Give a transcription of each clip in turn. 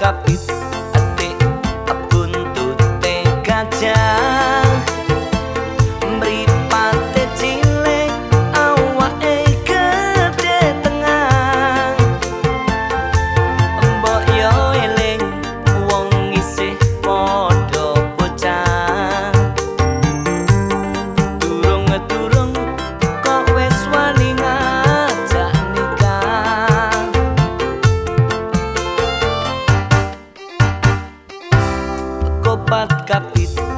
kapit atik buntute gajah kopat kapit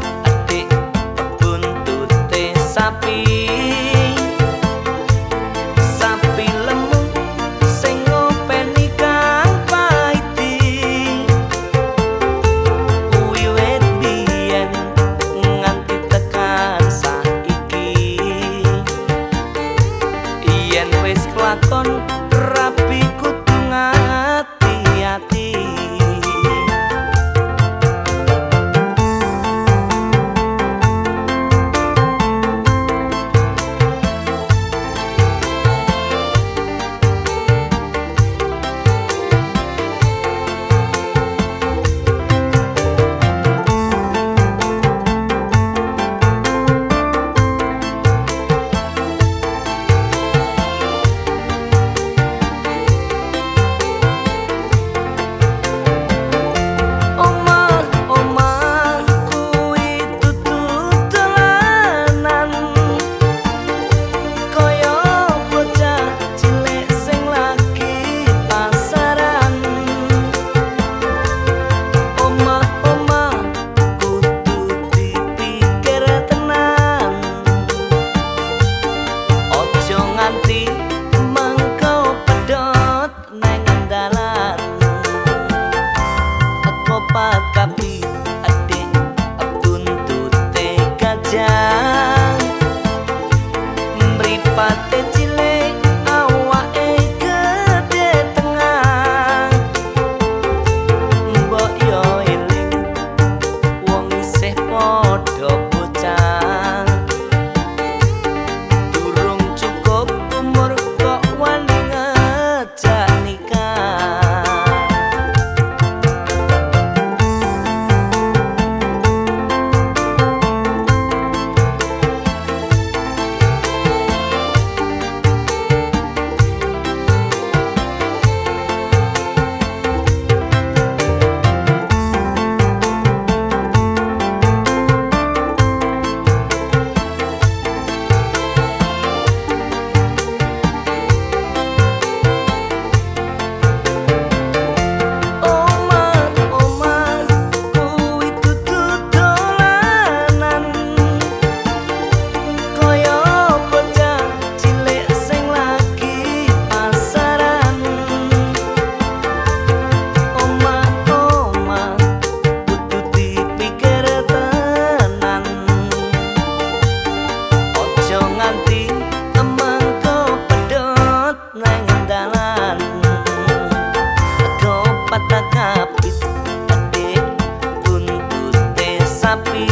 रे happy.